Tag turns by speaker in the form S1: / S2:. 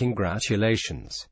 S1: Congratulations.